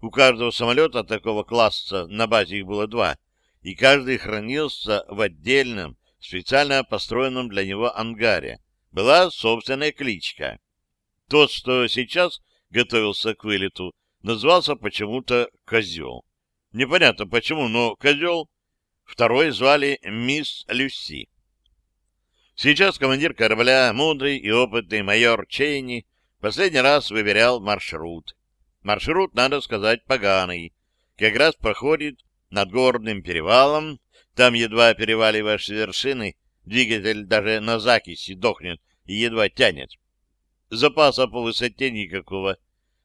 У каждого самолета такого класса на базе их было два, и каждый хранился в отдельном, специально построенном для него ангаре. Была собственная кличка. Тот, что сейчас готовился к вылету, назывался почему-то «Козел». Непонятно почему, но «Козел» Второй звали мисс Люси. Сейчас командир корабля, мудрый и опытный майор Чейни, последний раз выверял маршрут. Маршрут, надо сказать, поганый. Как раз проходит над горным перевалом, там едва переваливаешь вершины, двигатель даже на закиси дохнет и едва тянет. Запаса по высоте никакого.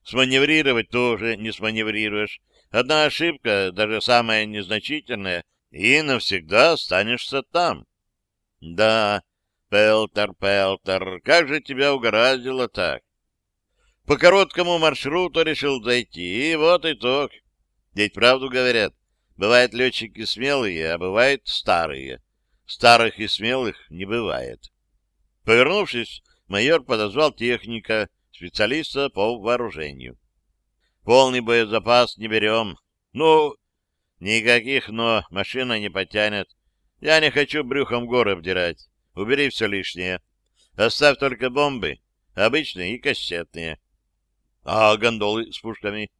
Сманеврировать тоже не сманеврируешь. Одна ошибка, даже самая незначительная, и навсегда останешься там. Да, Пелтер, Пелтер, как же тебя угораздило так? По короткому маршруту решил зайти, и вот итог. Ведь правду говорят, бывают летчики смелые, а бывают старые. Старых и смелых не бывает. Повернувшись, майор подозвал техника, специалиста по вооружению. Полный боезапас не берем. Ну, Никаких «но» машина не потянет. Я не хочу брюхом горы обдирать. Убери все лишнее. Оставь только бомбы, обычные и кассетные. А гондолы с пушками?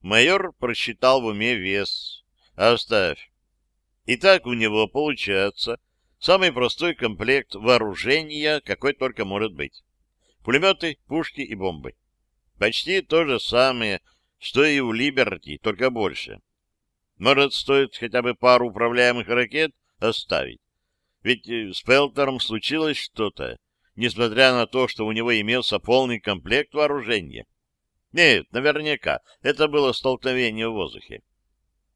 Майор просчитал в уме вес. Оставь. И так у него получается самый простой комплект вооружения, какой только может быть. Пулеметы, пушки и бомбы. Почти то же самое, что и у Либерти, только больше. Может, стоит хотя бы пару управляемых ракет оставить? Ведь э, с Пелтером случилось что-то, несмотря на то, что у него имелся полный комплект вооружения. Нет, наверняка, это было столкновение в воздухе.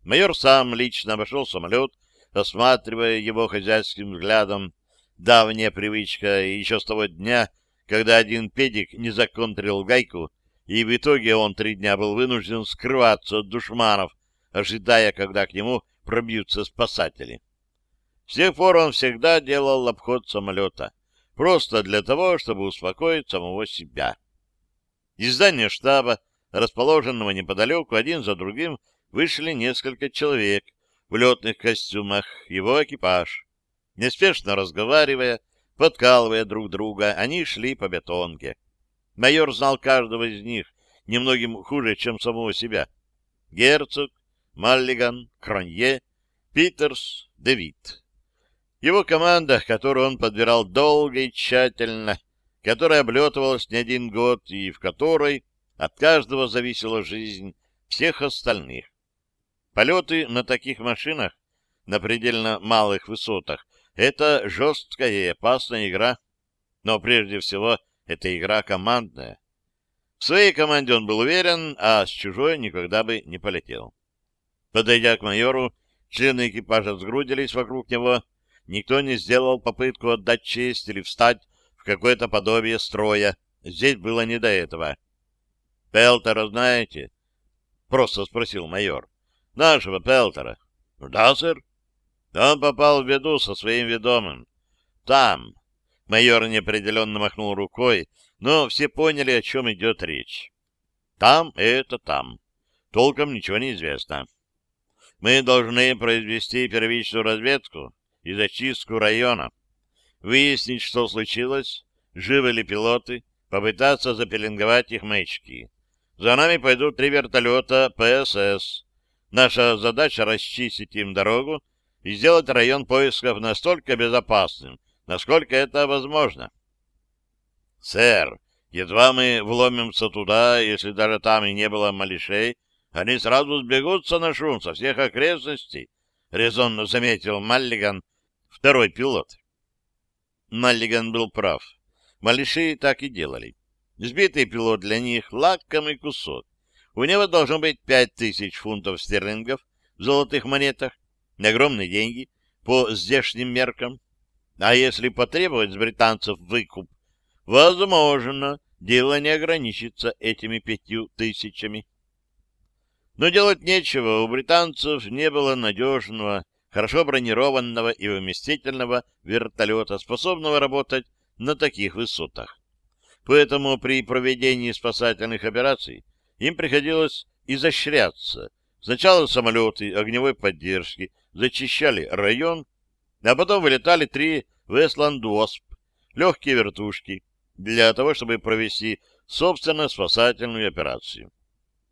Майор сам лично обошел самолет, осматривая его хозяйским взглядом. Давняя привычка еще с того дня, когда один педик не законтрил гайку, и в итоге он три дня был вынужден скрываться от душманов, ожидая, когда к нему пробьются спасатели. С тех пор он всегда делал обход самолета, просто для того, чтобы успокоить самого себя. Из здания штаба, расположенного неподалеку, один за другим вышли несколько человек в летных костюмах, его экипаж. Неспешно разговаривая, подкалывая друг друга, они шли по бетонке. Майор знал каждого из них, немногим хуже, чем самого себя. Герцог, Маллиган, Кронье, Питерс, Дэвид. Его команда, которую он подбирал долго и тщательно, которая облетывалась не один год и в которой от каждого зависела жизнь всех остальных. Полеты на таких машинах на предельно малых высотах — это жесткая и опасная игра. Но прежде всего это игра командная. В своей команде он был уверен, а с чужой никогда бы не полетел. Подойдя к майору, члены экипажа сгрудились вокруг него. Никто не сделал попытку отдать честь или встать в какое-то подобие строя. Здесь было не до этого. — Пелтера знаете? — просто спросил майор. — Нашего Пелтера. — Да, сэр. Он попал в беду со своим ведомым. Там. Майор неопределенно махнул рукой, но все поняли, о чем идет речь. Там — это там. Толком ничего не известно. Мы должны произвести первичную разведку и зачистку района, выяснить, что случилось, живы ли пилоты, попытаться запеленговать их маячки. За нами пойдут три вертолета ПСС. Наша задача — расчистить им дорогу и сделать район поисков настолько безопасным, насколько это возможно. — Сэр, едва мы вломимся туда, если даже там и не было малышей, они сразу сбегутся на шум со всех окрестностей, — резонно заметил Маллиган, второй пилот. Маллиган был прав. Малыши так и делали. Сбитый пилот для них — лакомый кусок. У него должно быть пять тысяч фунтов стерлингов в золотых монетах, огромные деньги по здешним меркам. А если потребовать с британцев выкуп, возможно, дело не ограничится этими пятью тысячами. Но делать нечего, у британцев не было надежного, хорошо бронированного и вместительного вертолета, способного работать на таких высотах. Поэтому при проведении спасательных операций им приходилось изощряться. Сначала самолеты огневой поддержки зачищали район, а потом вылетали три Вестланд Восп, легкие вертушки, для того, чтобы провести собственно спасательную операцию.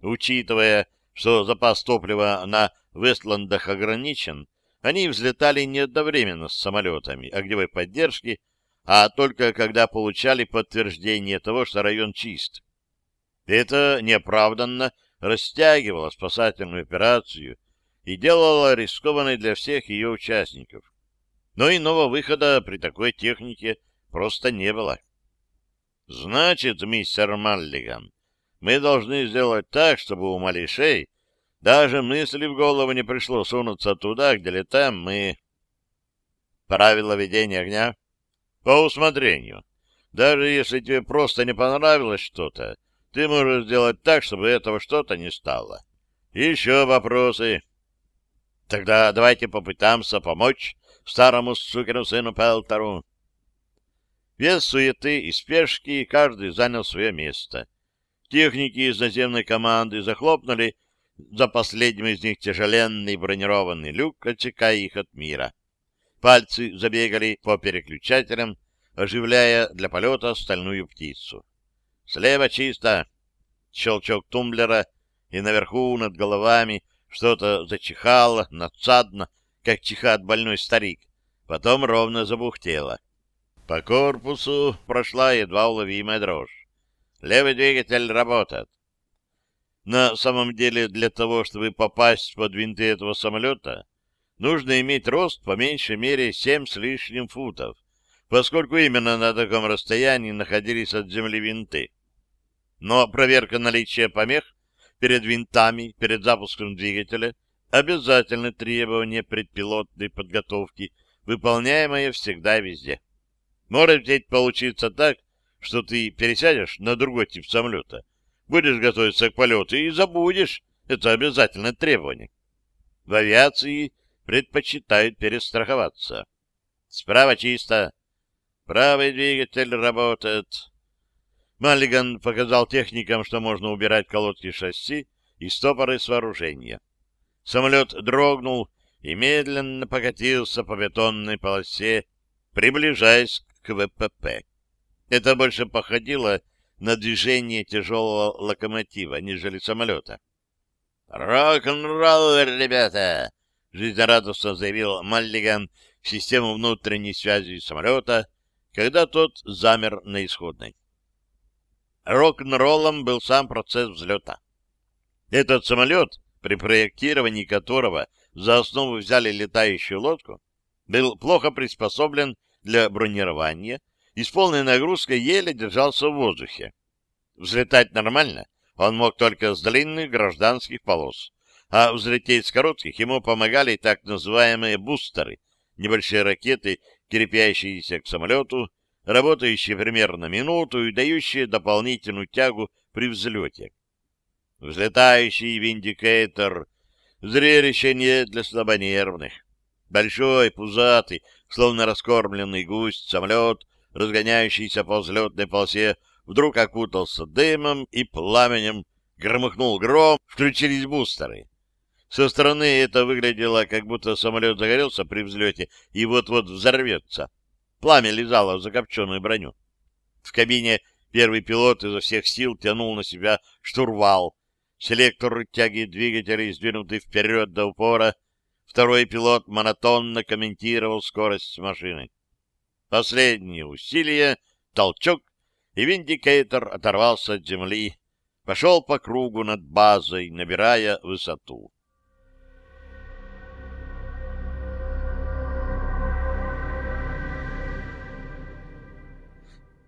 Учитывая, что запас топлива на Вестландах ограничен, они взлетали не одновременно с самолетами огневой поддержки, а только когда получали подтверждение того, что район чист. Это неоправданно растягивало спасательную операцию и делало рискованной для всех ее участников. Но иного выхода при такой технике просто не было. Значит, мистер Маллиган, мы должны сделать так, чтобы у малышей даже мысли в голову не пришло сунуться туда, где летаем мы. Правила ведения огня по усмотрению. Даже если тебе просто не понравилось что-то, ты можешь сделать так, чтобы этого что-то не стало. Еще вопросы? Тогда давайте попытаемся помочь старому сукину сыну Пелтеру. Без суеты и спешки каждый занял свое место. Техники из наземной команды захлопнули за последним из них тяжеленный бронированный люк, отсекая их от мира. Пальцы забегали по переключателям, оживляя для полета стальную птицу. Слева чисто. Щелчок тумблера, и наверху над головами что-то зачихало, надсадно, как чихает больной старик. Потом ровно забухтело. По корпусу прошла едва уловимая дрожь. Левый двигатель работает. На самом деле, для того, чтобы попасть под винты этого самолета, нужно иметь рост по меньшей мере семь с лишним футов, поскольку именно на таком расстоянии находились от земли винты. Но проверка наличия помех перед винтами, перед запуском двигателя — обязательное требование предпилотной подготовки, выполняемое всегда и везде. Может ведь получиться так, что ты пересядешь на другой тип самолета, будешь готовиться к полету и забудешь это обязательное требование. В авиации предпочитают перестраховаться. Справа чисто. Правый двигатель работает. Маллиган показал техникам, что можно убирать колодки шасси и стопоры с вооружения. Самолет дрогнул и медленно покатился по бетонной полосе, приближаясь к ВПП. Это больше походило на движение тяжелого локомотива, нежели самолета. «Рок-н-ролл, ребята!» — жизнерадостно заявил Маллиган в систему внутренней связи самолета, когда тот замер на исходной. Рок-н-роллом был сам процесс взлета. Этот самолет, при проектировании которого за основу взяли летающую лодку, был плохо приспособлен для бронирования и с полной нагрузкой еле держался в воздухе. Взлетать нормально он мог только с длинных гражданских полос, а взлететь с коротких ему помогали так называемые бустеры, небольшие ракеты, крепящиеся к самолету, работающие примерно минуту и дающие дополнительную тягу при взлете. Взлетающий виндикатор — зрелище не для слабонервных. Большой, пузатый, словно раскормленный гусь, самолет разгоняющийся по взлетной полосе, вдруг окутался дымом и пламенем, громыхнул гром, включились бустеры. Со стороны это выглядело, как будто самолет загорелся при взлете и вот-вот взорвется. Пламя лизало закопченную броню. В кабине первый пилот изо всех сил тянул на себя штурвал. селектор тяги двигателей сдвинутый вперед до упора, второй пилот монотонно комментировал скорость машины. Последние усилия, толчок, и виндикейтор оторвался от земли, пошел по кругу над базой, набирая высоту.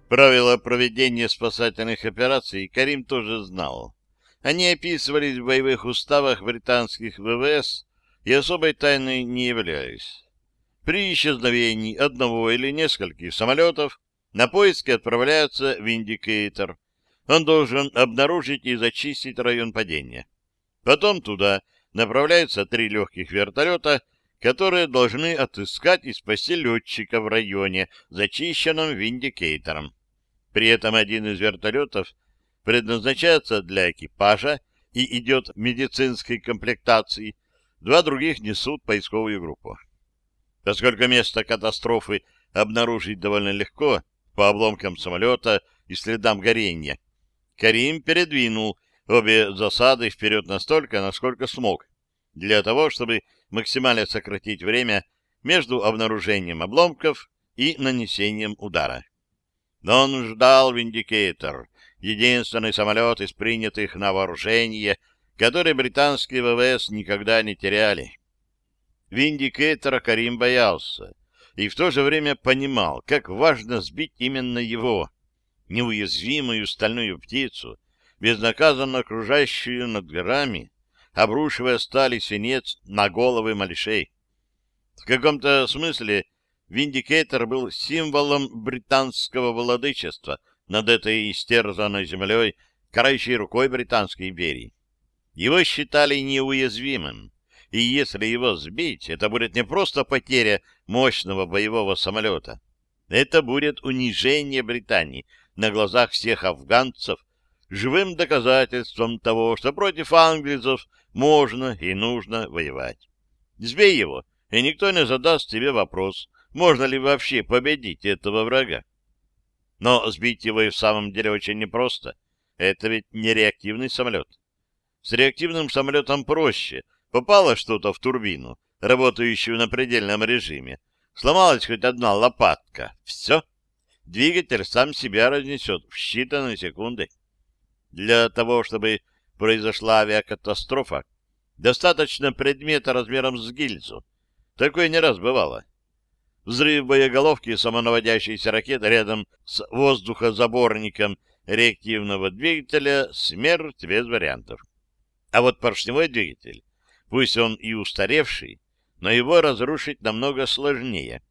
Правила проведения спасательных операций Карим тоже знал. Они описывались в боевых уставах британских ВВС и особой тайной не являлись. При исчезновении одного или нескольких самолетов на поиски отправляется виндикейтор. Он должен обнаружить и зачистить район падения. Потом туда направляются три легких вертолета, которые должны отыскать и спасти летчика в районе, зачищенном виндикейтором. При этом один из вертолетов предназначается для экипажа и идет в медицинской комплектации, два других несут поисковую группу. Поскольку место катастрофы обнаружить довольно легко по обломкам самолета и следам горения, Карим передвинул обе засады вперед настолько, насколько смог, для того, чтобы максимально сократить время между обнаружением обломков и нанесением удара. Но он ждал «Виндикейтор», единственный самолет из принятых на вооружение, который британские ВВС никогда не теряли. «Виндикейтора» Карим боялся и в то же время понимал, как важно сбить именно его, неуязвимую стальную птицу, безнаказанно кружающую над горами, обрушивая сталь и свинец на головы малышей. В каком-то смысле Виндикейтор был символом британского владычества над этой истерзанной землей, карающей рукой Британской империи. Его считали неуязвимым, и если его сбить, это будет не просто потеря мощного боевого самолета, это будет унижение Британии на глазах всех афганцев, живым доказательством того, что против англизов можно и нужно воевать. Сбей его, и никто не задаст тебе вопрос, можно ли вообще победить этого врага. Но сбить его и в самом деле очень непросто. Это ведь не реактивный самолет. С реактивным самолетом проще. Попало что-то в турбину, работающую на предельном режиме. Сломалась хоть одна лопатка. Все. Двигатель сам себя разнесет в считанные секунды. Для того, чтобы произошла авиакатастрофа, достаточно предмета размером с гильзу. Такое не раз бывало. Взрыв боеголовки самонаводящейся ракеты рядом с воздухозаборником реактивного двигателя — смерть без вариантов. А вот поршневой двигатель, пусть он и устаревший, но его разрушить намного сложнее.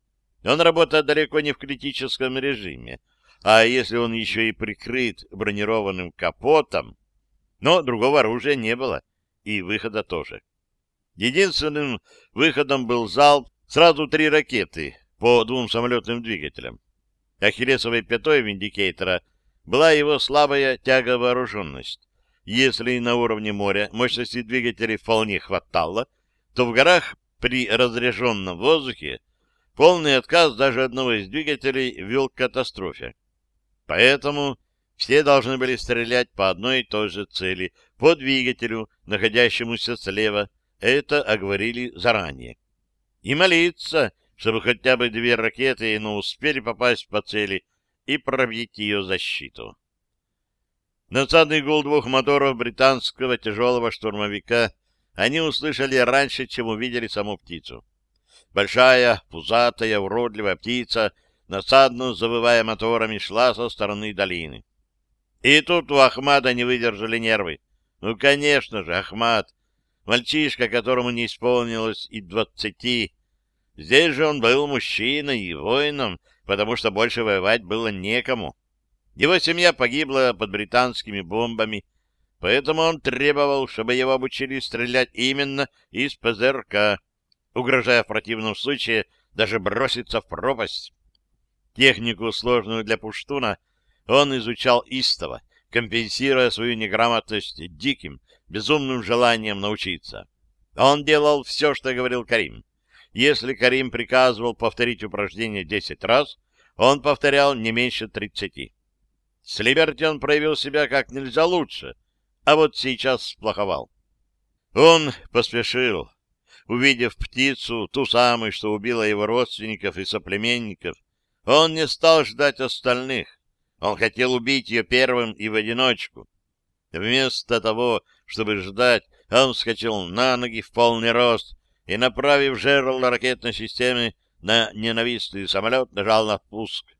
Он работает далеко не в критическом режиме, а если он еще и прикрыт бронированным капотом, но другого оружия не было, и выхода тоже. Единственным выходом был залп сразу три ракеты, по двум самолетным двигателям. Ахиллесовой пятой виндикейтора была его слабая тяговооруженность. Если на уровне моря мощности двигателей вполне хватало, то в горах при разряженном воздухе полный отказ даже одного из двигателей вел к катастрофе. Поэтому все должны были стрелять по одной и той же цели, по двигателю, находящемуся слева. Это оговорили заранее. И молиться, чтобы хотя бы две ракеты, но успели попасть по цели и пробить ее защиту. Надсадный гул двух моторов британского тяжелого штурмовика они услышали раньше, чем увидели саму птицу. Большая, пузатая, уродливая птица, насадно завывая моторами, шла со стороны долины. И тут у Ахмада не выдержали нервы. Ну, конечно же, Ахмад, мальчишка, которому не исполнилось и двадцати, Здесь же он был мужчиной и воином, потому что больше воевать было некому. Его семья погибла под британскими бомбами, поэтому он требовал, чтобы его обучили стрелять именно из ПЗРК, угрожая в противном случае даже броситься в пропасть. Технику, сложную для пуштуна, он изучал истово, компенсируя свою неграмотность диким, безумным желанием научиться. Он делал все, что говорил Карим. Если Карим приказывал повторить упражнение десять раз, он повторял не меньше тридцати. С Либерти он проявил себя как нельзя лучше. а вот сейчас сплоховал. Он поспешил. Увидев птицу, ту самую, что убила его родственников и соплеменников, он не стал ждать остальных. Он хотел убить ее первым и в одиночку. Вместо того, чтобы ждать, он вскочил на ноги в полный рост и, направив жерло ракетной системы на ненавистный самолет, нажал на пуск.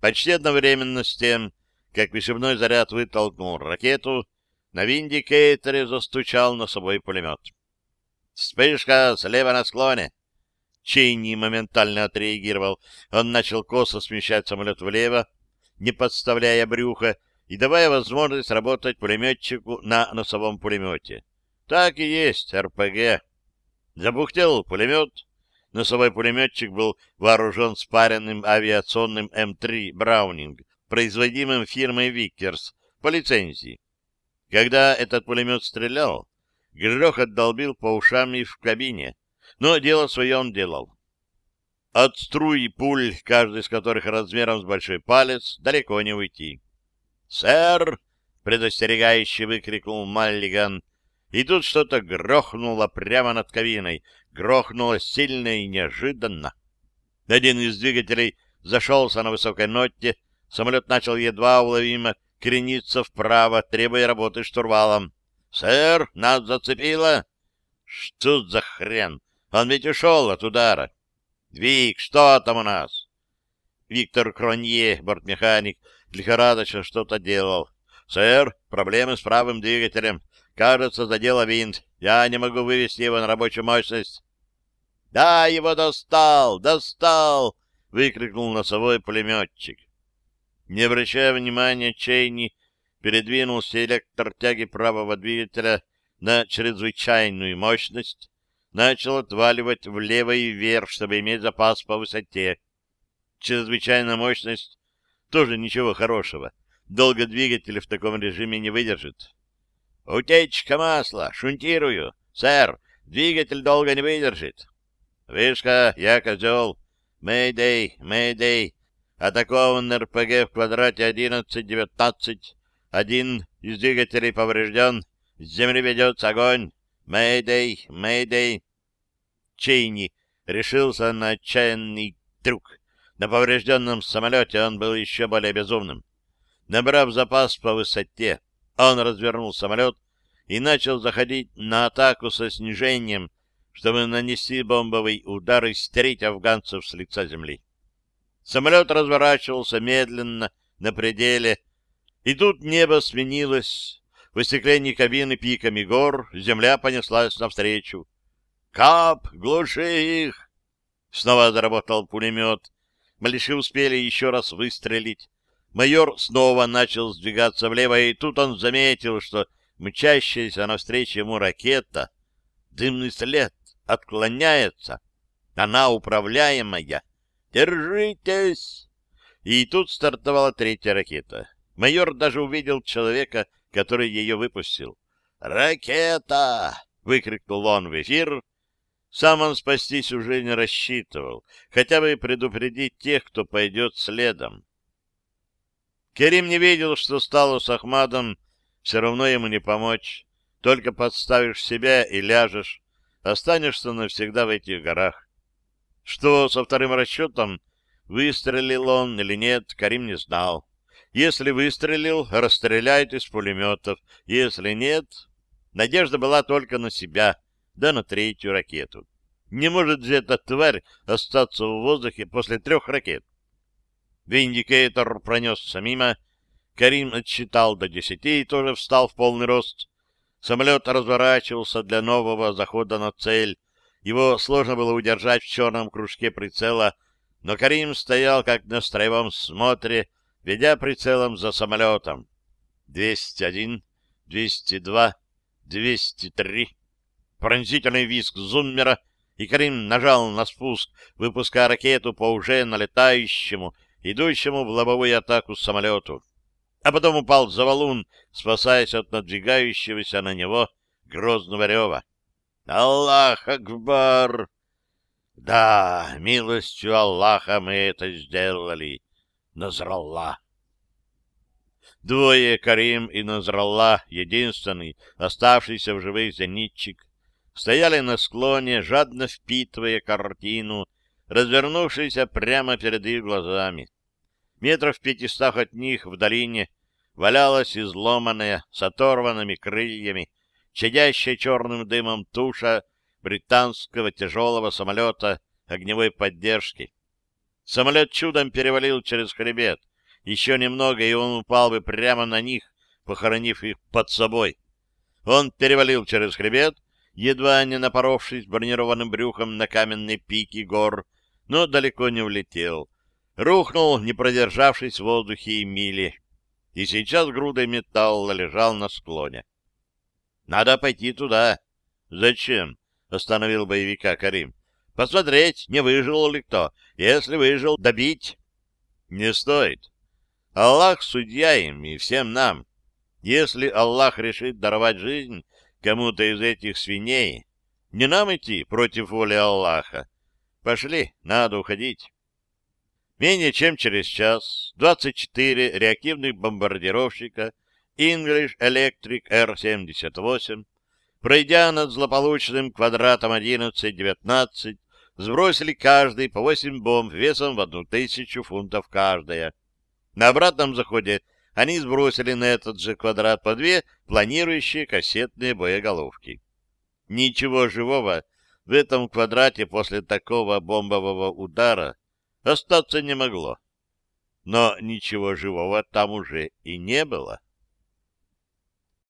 Почти одновременно с тем, как вышибной заряд вытолкнул ракету, на виндикейторе застучал на собой пулемет. «Вспышка слева на склоне!» Чейни моментально отреагировал. Он начал косо смещать самолет влево, не подставляя брюха и давая возможность работать пулеметчику на носовом пулемете. Так и есть, РПГ. Забухтел пулемет. Носовой пулеметчик был вооружен спаренным авиационным М3 «Браунинг», производимым фирмой «Виккерс» по лицензии. Когда этот пулемет стрелял, грохот долбил по ушам и в кабине, но дело свое он делал. От струи пуль, каждый из которых размером с большой палец, далеко не уйти. «Сэр!» — предостерегающе выкрикнул Маллиган. И тут что-то грохнуло прямо над кабиной. Грохнуло сильно и неожиданно. Один из двигателей зашелся на высокой ноте. Самолет начал едва уловимо крениться вправо, требуя работы штурвалом. «Сэр, нас зацепило!» «Что за хрен? Он ведь ушел от удара!» «Вик, что там у нас?» Виктор Кронье, бортмеханик, лихорадочно что-то делал. «Сэр, проблемы с правым двигателем. Кажется, задело винт. Я не могу вывести его на рабочую мощность». «Да, его достал! Достал!» — выкрикнул носовой пулеметчик. Не обращая внимания, Чейни передвинулся электр тяги правого двигателя на чрезвычайную мощность, начал отваливать влево и вверх, чтобы иметь запас по высоте. Чрезвычайная мощность тоже ничего хорошего. Долго двигатель в таком режиме не выдержит. «Утечка масла! Шунтирую! Сэр, двигатель долго не выдержит!» «Вишка, я козел! Мэйдэй, мэйдэй! Атакован РПГ в квадрате 11-19. Один из двигателей поврежден. С земли ведется огонь. Мэйдэй, мэйдэй. Чейни решился на отчаянный трюк. На поврежденном самолете он был еще более безумным. Набрав запас по высоте, он развернул самолет и начал заходить на атаку со снижением, чтобы нанести бомбовый удар и стереть афганцев с лица земли. Самолет разворачивался медленно, на пределе, и тут небо сменилось. В остеклении кабины пиками гор земля понеслась навстречу. «Кап, глуши их!» Снова заработал пулемет. Малыши успели еще раз выстрелить. Майор снова начал сдвигаться влево, и тут он заметил, что мчащаяся навстречу ему ракета, дымный след, отклоняется. Она управляемая. «Держитесь!» И тут стартовала третья ракета. Майор даже увидел человека, который ее выпустил. «Ракета!» — выкрикнул он в эфир. Сам он спастись уже не рассчитывал, хотя бы предупредить тех, кто пойдет следом. Керим не видел, что стало с Ахмадом, все равно ему не помочь. Только подставишь себя и ляжешь, останешься навсегда в этих горах. Что со вторым расчетом, выстрелил он или нет, Карим не знал. Если выстрелил, расстреляют из пулеметов. Если нет, надежда была только на себя, да на третью ракету. Не может же эта тварь остаться в воздухе после трех ракет. Виндикейтор пронесся мимо. Карим отсчитал до десяти и тоже встал в полный рост. Самолет разворачивался для нового захода на цель, его сложно было удержать в черном кружке прицела, но Карим стоял как на строевом смотре, ведя прицелом за самолетом. 201, 202, 203. Пронзительный визг зуммера, и Карим нажал на спуск, выпуская ракету по уже налетающему, идущему в лобовую атаку самолету. А потом упал за валун, спасаясь от надвигающегося на него грозного рева. Аллах Акбар! Да, милостью Аллаха мы это сделали. Назралла. Двое, Карим и Назралла, единственный, оставшийся в живых зенитчик, стояли на склоне, жадно впитывая картину, развернувшуюся прямо перед их глазами. Метров пятистах от них в долине валялась изломанная, с оторванными крыльями, чадящая черным дымом туша британского тяжелого самолета огневой поддержки. Самолет чудом перевалил через хребет. Еще немного, и он упал бы прямо на них, похоронив их под собой. Он перевалил через хребет, едва не напоровшись бронированным брюхом на каменные пики гор, но далеко не улетел. Рухнул, не продержавшись в воздухе и мили. И сейчас грудой металла лежал на склоне. «Надо пойти туда». «Зачем?» — остановил боевика Карим. «Посмотреть, не выжил ли кто. Если выжил, добить». «Не стоит. Аллах судья им и всем нам. Если Аллах решит даровать жизнь кому-то из этих свиней, не нам идти против воли Аллаха. Пошли, надо уходить. Менее чем через час 24 реактивных бомбардировщика English Electric R-78, пройдя над злополучным квадратом 11-19, сбросили каждый по 8 бомб весом в одну тысячу фунтов каждая. На обратном заходе они сбросили на этот же квадрат по две планирующие кассетные боеголовки. Ничего живого в этом квадрате после такого бомбового удара остаться не могло. Но ничего живого там уже и не было.